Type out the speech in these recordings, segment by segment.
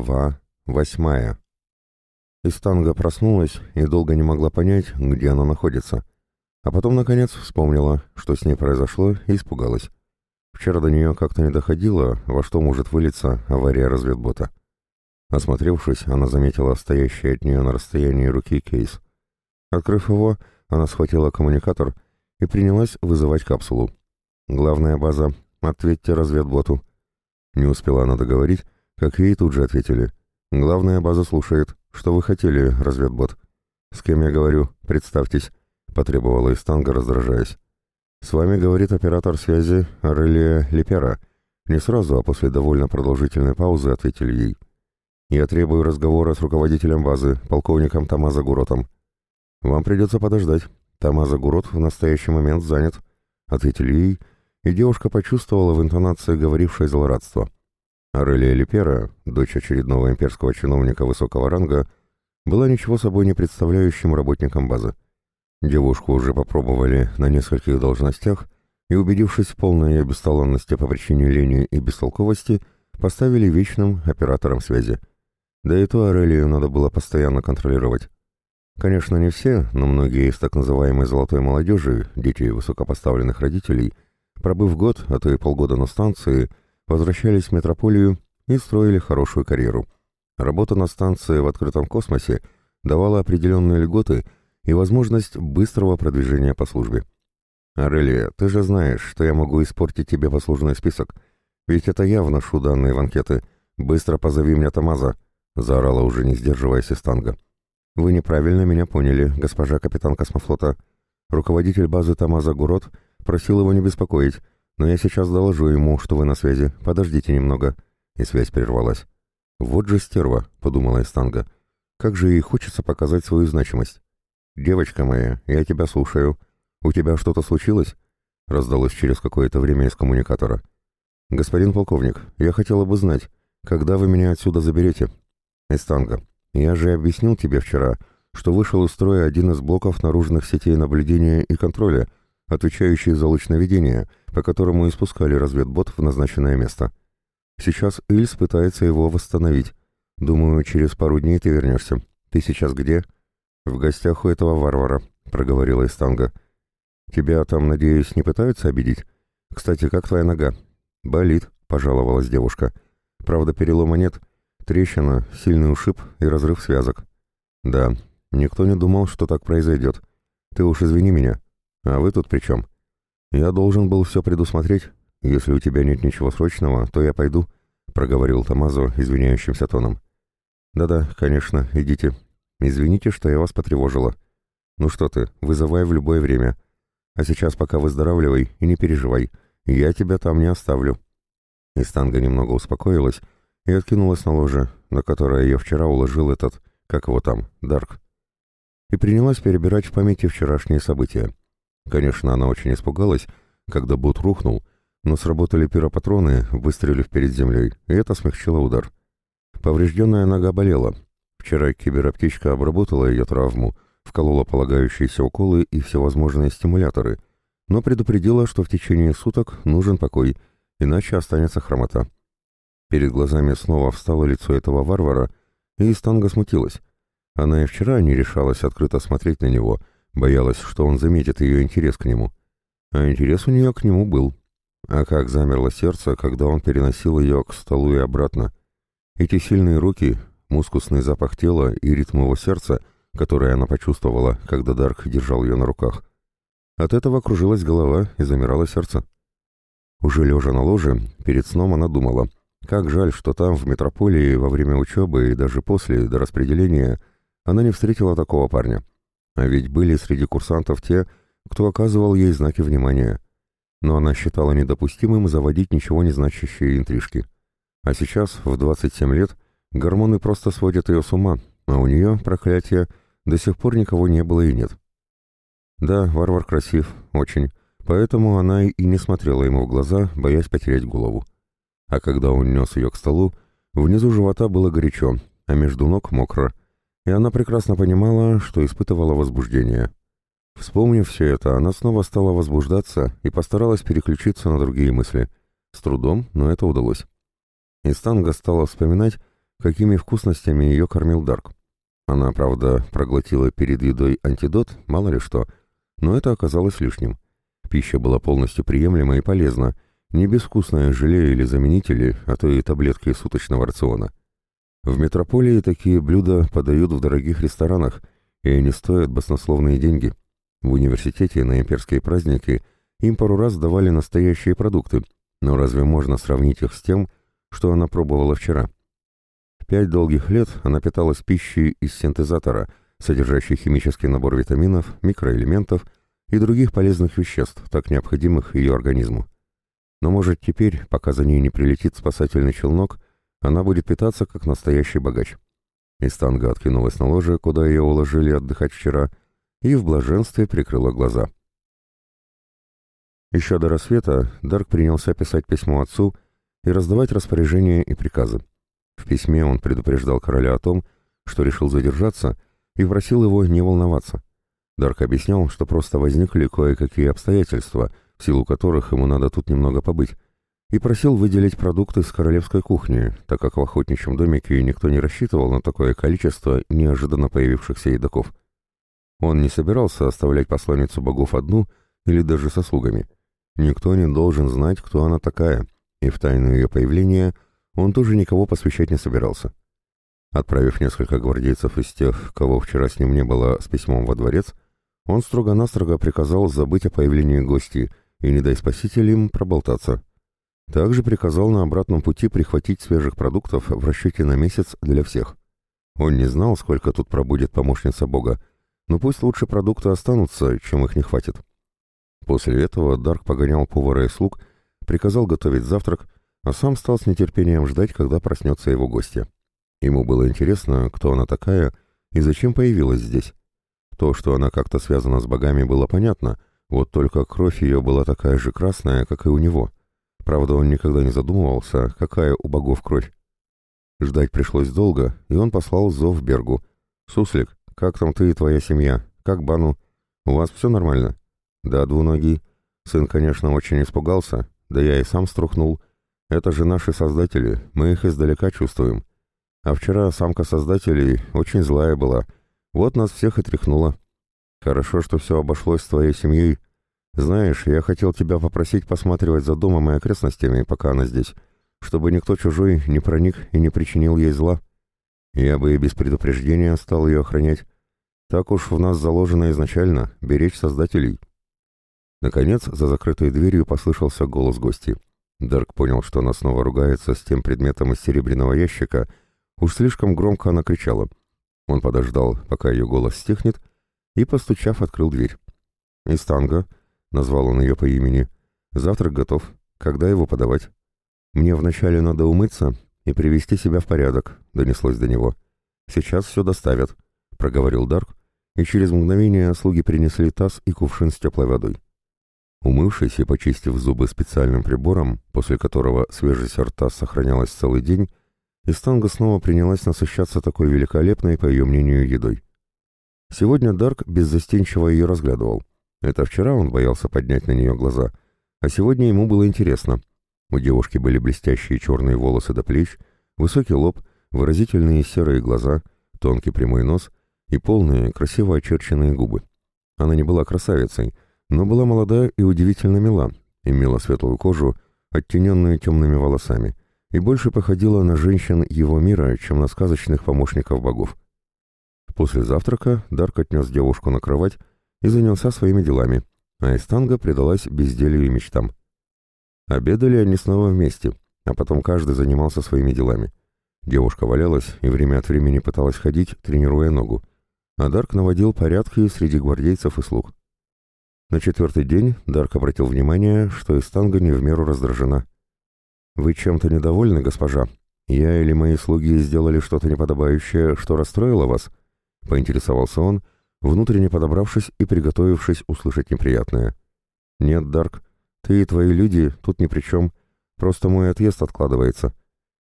Глава восьмая. Истанга проснулась и долго не могла понять, где она находится. А потом, наконец, вспомнила, что с ней произошло, и испугалась. Вчера до нее как-то не доходило, во что может вылиться авария разведбота. Осмотревшись, она заметила стоящий от нее на расстоянии руки кейс. Открыв его, она схватила коммуникатор и принялась вызывать капсулу. «Главная база. Ответьте разведботу». Не успела она договорить, как ей тут же ответили. «Главная база слушает. Что вы хотели, разведбот?» «С кем я говорю? Представьтесь», — потребовала Истанга, раздражаясь. «С вами говорит оператор связи Арелия Липера». Не сразу, а после довольно продолжительной паузы ответили ей. «Я требую разговора с руководителем базы, полковником Тамаза Гуротом». «Вам придется подождать. Тамаза Гурот в настоящий момент занят», — ответили ей, и девушка почувствовала в интонации говорившей злорадство. Арелия Липера, дочь очередного имперского чиновника высокого ранга, была ничего собой не представляющим работником базы. Девушку уже попробовали на нескольких должностях и, убедившись в полной ее бесталанности по причине лени и бестолковости, поставили вечным оператором связи. Да и то Арелию надо было постоянно контролировать. Конечно, не все, но многие из так называемой «золотой молодежи», детей высокопоставленных родителей, пробыв год, а то и полгода на станции, возвращались в метрополию и строили хорошую карьеру. Работа на станции в открытом космосе давала определенные льготы и возможность быстрого продвижения по службе. «Арелия, ты же знаешь, что я могу испортить тебе послужной список. Ведь это я вношу данные в анкеты. Быстро позови меня Тамаза», — заорала уже не сдерживаясь Истанга. «Вы неправильно меня поняли, госпожа капитан космофлота. Руководитель базы Тамаза Гурот просил его не беспокоить, но я сейчас доложу ему, что вы на связи. Подождите немного». И связь прервалась. «Вот же стерва», — подумала Эстанга. «Как же ей хочется показать свою значимость». «Девочка моя, я тебя слушаю. У тебя что-то случилось?» Раздалось через какое-то время из коммуникатора. «Господин полковник, я хотела бы знать, когда вы меня отсюда заберете?» «Эстанга, я же объяснил тебе вчера, что вышел из строя один из блоков наружных сетей наблюдения и контроля, отвечающий за лучноведение, по которому и спускали разведбот в назначенное место. Сейчас Ильс пытается его восстановить. Думаю, через пару дней ты вернешься. Ты сейчас где? В гостях у этого варвара, проговорила Истанга. Тебя там, надеюсь, не пытаются обидеть? Кстати, как твоя нога? Болит, пожаловалась девушка. Правда, перелома нет. Трещина, сильный ушиб и разрыв связок. Да, никто не думал, что так произойдет. Ты уж извини меня. А вы тут при чем? «Я должен был все предусмотреть. Если у тебя нет ничего срочного, то я пойду», — проговорил Тамазо извиняющимся тоном. «Да-да, конечно, идите. Извините, что я вас потревожила. Ну что ты, вызывай в любое время. А сейчас пока выздоравливай и не переживай. Я тебя там не оставлю». Истанга немного успокоилась и откинулась на ложе, на которое ее вчера уложил этот, как его там, Дарк. И принялась перебирать в памяти вчерашние события. Конечно, она очень испугалась, когда бот рухнул, но сработали пиропатроны, выстрелив перед землей, и это смягчило удар. Поврежденная нога болела. Вчера кибероптичка обработала ее травму, вколола полагающиеся уколы и всевозможные стимуляторы, но предупредила, что в течение суток нужен покой, иначе останется хромота. Перед глазами снова встало лицо этого варвара, и Истанга смутилась. Она и вчера не решалась открыто смотреть на него, Боялась, что он заметит ее интерес к нему. А интерес у нее к нему был. А как замерло сердце, когда он переносил ее к столу и обратно. Эти сильные руки, мускусный запах тела и ритм его сердца, который она почувствовала, когда Дарк держал ее на руках. От этого кружилась голова и замирало сердце. Уже лежа на ложе, перед сном она думала, как жаль, что там, в метрополии, во время учебы и даже после, до распределения, она не встретила такого парня. А ведь были среди курсантов те, кто оказывал ей знаки внимания. Но она считала недопустимым заводить ничего не значащие интрижки. А сейчас, в 27 лет, гормоны просто сводят ее с ума, а у нее, проклятие, до сих пор никого не было и нет. Да, варвар красив, очень, поэтому она и не смотрела ему в глаза, боясь потерять голову. А когда он нес ее к столу, внизу живота было горячо, а между ног мокро, и она прекрасно понимала, что испытывала возбуждение. Вспомнив все это, она снова стала возбуждаться и постаралась переключиться на другие мысли. С трудом, но это удалось. Истанга стала вспоминать, какими вкусностями ее кормил Дарк. Она, правда, проглотила перед едой антидот, мало ли что, но это оказалось лишним. Пища была полностью приемлема и полезна, не безвкусное желе или заменители, а то и таблетки суточного рациона. В метрополии такие блюда подают в дорогих ресторанах, и они стоят баснословные деньги. В университете на имперские праздники им пару раз давали настоящие продукты, но разве можно сравнить их с тем, что она пробовала вчера? Пять долгих лет она питалась пищей из синтезатора, содержащей химический набор витаминов, микроэлементов и других полезных веществ, так необходимых ее организму. Но может теперь, пока за ней не прилетит спасательный челнок, она будет питаться как настоящий богач. Истанга откинулась на ложе, куда ее уложили отдыхать вчера, и в блаженстве прикрыла глаза. Еще до рассвета Дарк принялся писать письмо отцу и раздавать распоряжения и приказы. В письме он предупреждал короля о том, что решил задержаться, и просил его не волноваться. Дарк объяснял, что просто возникли кое-какие обстоятельства, в силу которых ему надо тут немного побыть, и просил выделить продукты с королевской кухни, так как в охотничьем домике никто не рассчитывал на такое количество неожиданно появившихся едоков. Он не собирался оставлять посланницу богов одну или даже со слугами. Никто не должен знать, кто она такая, и в тайну ее появления он тоже никого посвящать не собирался. Отправив несколько гвардейцев из тех, кого вчера с ним не было, с письмом во дворец, он строго-настрого приказал забыть о появлении гостей и, не дай спаситель им, проболтаться. Также приказал на обратном пути прихватить свежих продуктов в расчете на месяц для всех. Он не знал, сколько тут пробудет помощница Бога, но пусть лучше продукты останутся, чем их не хватит. После этого Дарк погонял повара и слуг, приказал готовить завтрак, а сам стал с нетерпением ждать, когда проснется его гостья. Ему было интересно, кто она такая и зачем появилась здесь. То, что она как-то связана с богами, было понятно, вот только кровь ее была такая же красная, как и у него — Правда, он никогда не задумывался, какая у богов кровь. Ждать пришлось долго, и он послал зов Бергу. «Суслик, как там ты и твоя семья? Как Бану? У вас все нормально?» «Да, двуногий. Сын, конечно, очень испугался, да я и сам струхнул. Это же наши создатели, мы их издалека чувствуем. А вчера самка создателей очень злая была. Вот нас всех и тряхнула. Хорошо, что все обошлось с твоей семьей». «Знаешь, я хотел тебя попросить посматривать за домом и окрестностями, пока она здесь, чтобы никто чужой не проник и не причинил ей зла. Я бы и без предупреждения стал ее охранять. Так уж в нас заложено изначально — беречь создателей». Наконец, за закрытой дверью послышался голос гости. Дарк понял, что она снова ругается с тем предметом из серебряного ящика. Уж слишком громко она кричала. Он подождал, пока ее голос стихнет, и, постучав, открыл дверь. «Истанга», — назвал он ее по имени. «Завтрак готов. Когда его подавать?» «Мне вначале надо умыться и привести себя в порядок», — донеслось до него. «Сейчас все доставят», — проговорил Дарк, и через мгновение слуги принесли таз и кувшин с теплой водой. Умывшись и почистив зубы специальным прибором, после которого свежесть рта сохранялась целый день, Истанга снова принялась насыщаться такой великолепной, по ее мнению, едой. Сегодня Дарк беззастенчиво ее разглядывал. Это вчера он боялся поднять на нее глаза, а сегодня ему было интересно. У девушки были блестящие черные волосы до плеч, высокий лоб, выразительные серые глаза, тонкий прямой нос и полные, красиво очерченные губы. Она не была красавицей, но была молода и удивительно мила, имела светлую кожу, оттененную темными волосами, и больше походила на женщин его мира, чем на сказочных помощников богов. После завтрака Дарк отнес девушку на кровать и занялся своими делами, а Эстанга предалась безделью и мечтам. Обедали они снова вместе, а потом каждый занимался своими делами. Девушка валялась и время от времени пыталась ходить, тренируя ногу, а Дарк наводил порядки среди гвардейцев и слуг. На четвертый день Дарк обратил внимание, что Эстанга не в меру раздражена. «Вы чем-то недовольны, госпожа? Я или мои слуги сделали что-то неподобающее, что расстроило вас?» — поинтересовался он, внутренне подобравшись и приготовившись услышать неприятное. «Нет, Дарк, ты и твои люди тут ни при чем, просто мой отъезд откладывается.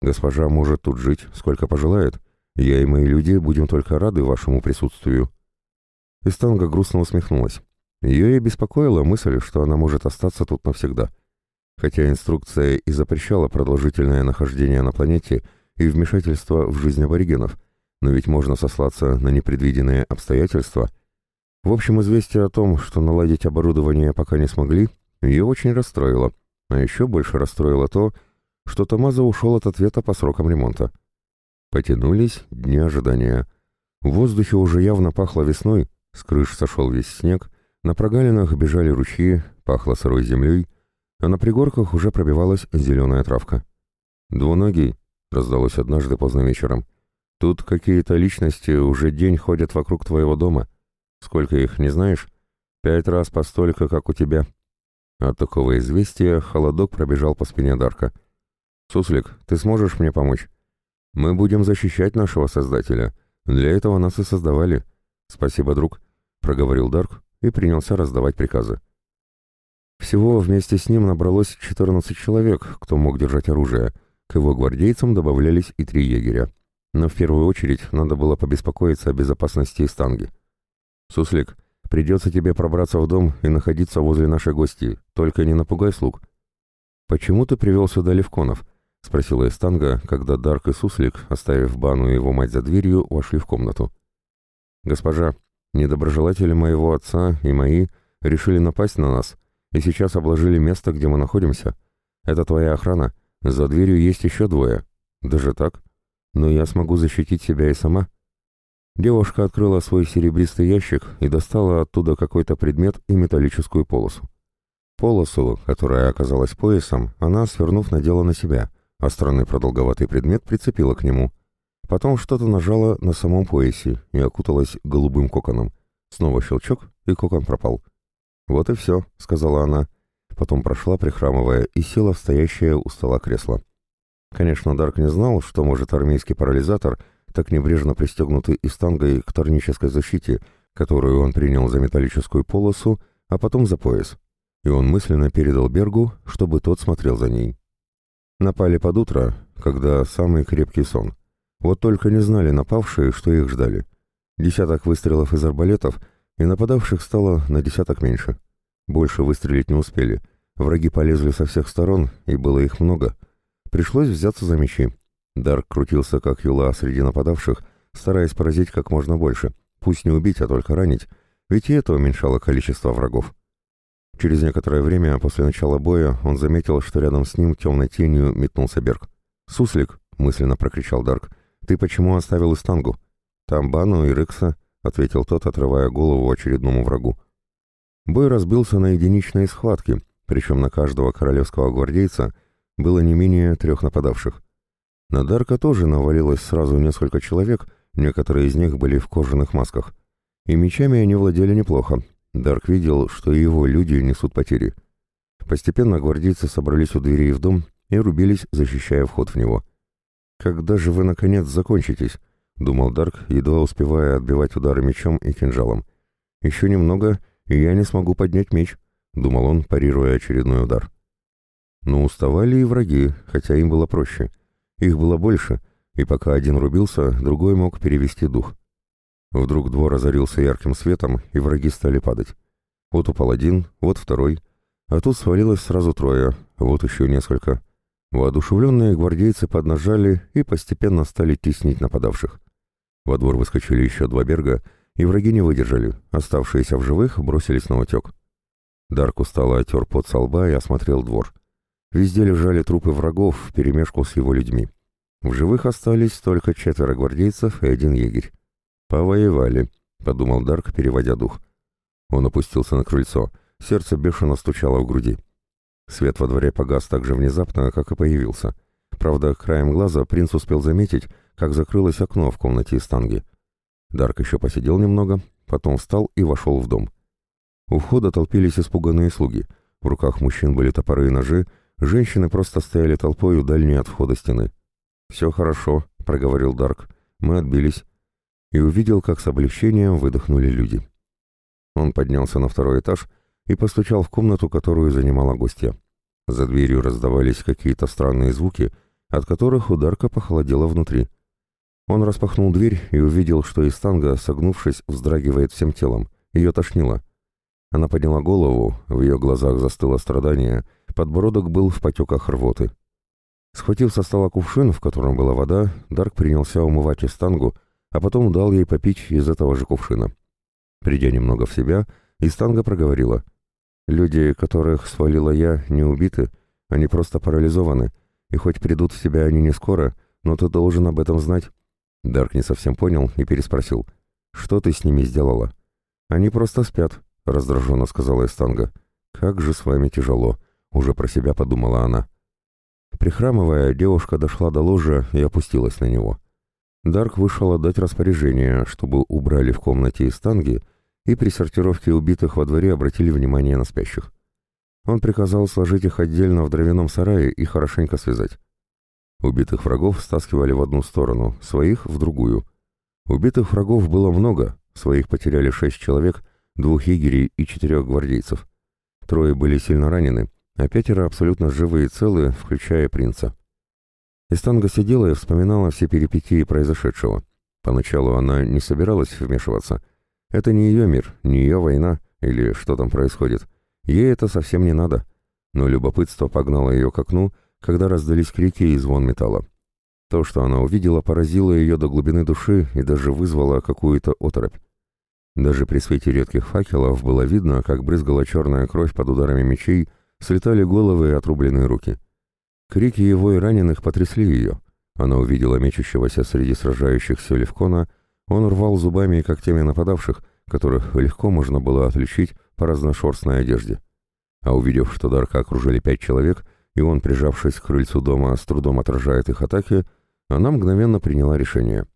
Госпожа может тут жить, сколько пожелает, я и мои люди будем только рады вашему присутствию». Истанга грустно усмехнулась. Ее и беспокоила мысль, что она может остаться тут навсегда. Хотя инструкция и запрещала продолжительное нахождение на планете и вмешательство в жизнь аборигенов, но ведь можно сослаться на непредвиденные обстоятельства. В общем, известие о том, что наладить оборудование пока не смогли, ее очень расстроило, а еще больше расстроило то, что Томазо ушел от ответа по срокам ремонта. Потянулись дни ожидания. В воздухе уже явно пахло весной, с крыш сошел весь снег, на прогалинах бежали ручьи, пахло сырой землей, а на пригорках уже пробивалась зеленая травка. «Двуногий», — раздалось однажды поздно вечером, — «тут какие-то личности уже день ходят вокруг твоего дома. Сколько их, не знаешь? Пять раз по столько, как у тебя». От такого известия холодок пробежал по спине Дарка. «Суслик, ты сможешь мне помочь? Мы будем защищать нашего Создателя. Для этого нас и создавали. Спасибо, друг», — проговорил Дарк и принялся раздавать приказы. Всего вместе с ним набралось 14 человек, кто мог держать оружие. К его гвардейцам добавлялись и три егеря. Но в первую очередь надо было побеспокоиться о безопасности Станги. «Суслик, придется тебе пробраться в дом и находиться возле нашей гости, только не напугай слуг». «Почему ты привел сюда Левконов?» — спросила Эстанга, когда Дарк и Суслик, оставив Бану и его мать за дверью, вошли в комнату. «Госпожа, недоброжелатели моего отца и мои решили напасть на нас и сейчас обложили место, где мы находимся. Это твоя охрана. За дверью есть еще двое. Даже так? Но я смогу защитить себя и сама». Девушка открыла свой серебристый ящик и достала оттуда какой-то предмет и металлическую полосу. Полосу, которая оказалась поясом, она, свернув, надела на себя — а странный продолговатый предмет прицепила к нему. Потом что-то нажала на самом поясе и окуталась голубым коконом. Снова щелчок, и кокон пропал. «Вот и все», — сказала она. Потом прошла, прихрамывая, и села в стоящее у стола кресло. Конечно, Дарк не знал, что может армейский парализатор, так небрежно пристегнутый истангой к торнической защите, которую он принял за металлическую полосу, а потом за пояс. И он мысленно передал Бергу, чтобы тот смотрел за ней. Напали под утро, когда самый крепкий сон. Вот только не знали напавшие, что их ждали. Десяток выстрелов из арбалетов, и нападавших стало на десяток меньше. Больше выстрелить не успели. Враги полезли со всех сторон, и было их много. Пришлось взяться за мечи. Дарк крутился, как юла, среди нападавших, стараясь поразить как можно больше. Пусть не убить, а только ранить, ведь и это уменьшало количество врагов. Через некоторое время после начала боя он заметил, что рядом с ним темной тенью метнулся Берг. «Суслик!» — мысленно прокричал Дарк. «Ты почему оставил Истангу?» «Там Бану и Рыкса», — ответил тот, отрывая голову очередному врагу. Бой разбился на единичные схватки, причем на каждого королевского гвардейца было не менее трех нападавших. На Дарка тоже навалилось сразу несколько человек, некоторые из них были в кожаных масках. И мечами они владели неплохо, Дарк видел, что его люди несут потери. Постепенно гвардейцы собрались у дверей в дом и рубились, защищая вход в него. «Когда же вы, наконец, закончитесь?» — думал Дарк, едва успевая отбивать удары мечом и кинжалом. «Еще немного, и я не смогу поднять меч», — думал он, парируя очередной удар. Но уставали и враги, хотя им было проще. Их было больше, и пока один рубился, другой мог перевести дух. Вдруг двор озарился ярким светом, и враги стали падать. Вот упал один, вот второй, а тут свалилось сразу трое, вот еще несколько. Воодушевленные гвардейцы поднажали и постепенно стали теснить нападавших. Во двор выскочили еще два берга, и враги не выдержали, оставшиеся в живых бросились на утек. Дарк устало отер пот со лба и осмотрел двор. Везде лежали трупы врагов вперемешку с его людьми. В живых остались только четверо гвардейцев и один егерь. «Повоевали», — подумал Дарк, переводя дух. Он опустился на крыльцо. Сердце бешено стучало в груди. Свет во дворе погас так же внезапно, как и появился. Правда, краем глаза принц успел заметить, как закрылось окно в комнате из танги. Дарк еще посидел немного, потом встал и вошел в дом. У входа толпились испуганные слуги. В руках мужчин были топоры и ножи, женщины просто стояли толпой у дальней от входа стены. «Все хорошо», — проговорил Дарк. «Мы отбились и увидел, как с облегчением выдохнули люди. Он поднялся на второй этаж и постучал в комнату, которую занимала гостья. За дверью раздавались какие-то странные звуки, от которых ударка похолодела внутри. Он распахнул дверь и увидел, что Истанга, согнувшись, вздрагивает всем телом. Ее тошнило. Она подняла голову, в ее глазах застыло страдание, подбородок был в потеках рвоты. Схватив со стола кувшин, в котором была вода, Дарк принялся умывать Истангу, а потом дал ей попить из этого же кувшина. Придя немного в себя, Истанга проговорила. «Люди, которых свалила я, не убиты, они просто парализованы, и хоть придут в себя они не скоро, но ты должен об этом знать». Дарк не совсем понял и переспросил. «Что ты с ними сделала?» «Они просто спят», — раздраженно сказала Истанга. «Как же с вами тяжело», — уже про себя подумала она. Прихрамывая, девушка дошла до ложа и опустилась на него. Дарк вышел отдать распоряжение, чтобы убрали в комнате Истанги и при сортировке убитых во дворе обратили внимание на спящих. Он приказал сложить их отдельно в дровяном сарае и хорошенько связать. Убитых врагов стаскивали в одну сторону, своих — в другую. Убитых врагов было много, своих потеряли шесть человек, двух егерей и четырех гвардейцев. Трое были сильно ранены, а пятеро абсолютно живые и целые, включая принца. Истанга сидела и вспоминала все перипетии произошедшего. Поначалу она не собиралась вмешиваться. Это не ее мир, не ее война, или что там происходит. Ей это совсем не надо. Но любопытство погнало ее к окну, когда раздались крики и звон металла. То, что она увидела, поразило ее до глубины души и даже вызвало какую-то оторопь. Даже при свете редких факелов было видно, как брызгала черная кровь под ударами мечей, слетали головы и отрубленные руки. Крики его и раненых потрясли ее. Она увидела мечущегося среди сражающихся Левкона, он рвал зубами и когтями нападавших, которых легко можно было отличить по разношерстной одежде. А увидев, что Дарка окружили пять человек, и он, прижавшись к крыльцу дома, с трудом отражает их атаки, она мгновенно приняла решение.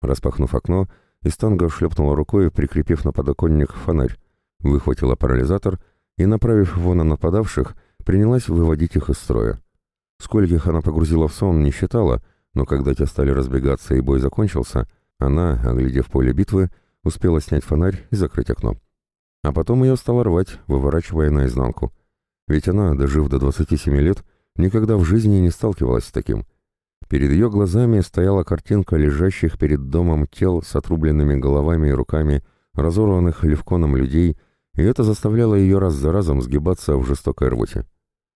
Распахнув окно, Истанга шлепнула рукой, прикрепив на подоконник фонарь, выхватила парализатор и, направив его на нападавших, принялась выводить их из строя. Скольких она погрузила в сон, не считала, но когда те стали разбегаться и бой закончился, она, оглядев поле битвы, успела снять фонарь и закрыть окно. А потом ее стало рвать, выворачивая наизнанку. Ведь она, дожив до 27 лет, никогда в жизни не сталкивалась с таким. Перед ее глазами стояла картинка лежащих перед домом тел с отрубленными головами и руками, разорванных левконом людей, и это заставляло ее раз за разом сгибаться в жестокой рвоте.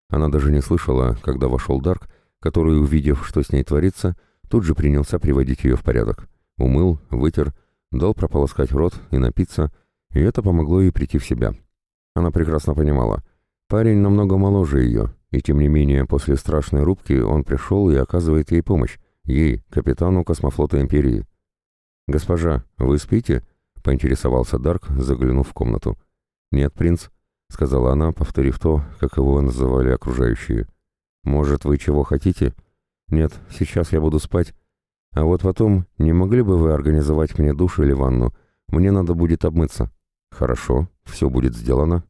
Она даже не слышала, когда вошел Дарк, который, увидев, что с ней творится, тут же принялся приводить ее в порядок. Умыл, вытер, дал прополоскать рот и напиться, и это помогло ей прийти в себя. Она прекрасно понимала, парень намного моложе ее, и тем не менее после страшной рубки он пришел и оказывает ей помощь, ей, капитану космофлота Империи. «Госпожа, вы спите?» — поинтересовался Дарк, заглянув в комнату. «Нет, принц», — сказала она, повторив то, как его называли окружающие. «Может, вы чего хотите?» «Нет, сейчас я буду спать. А вот потом, не могли бы вы организовать мне душ или ванну? Мне надо будет обмыться». «Хорошо, все будет сделано».